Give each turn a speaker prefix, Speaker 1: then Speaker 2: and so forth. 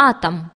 Speaker 1: атом.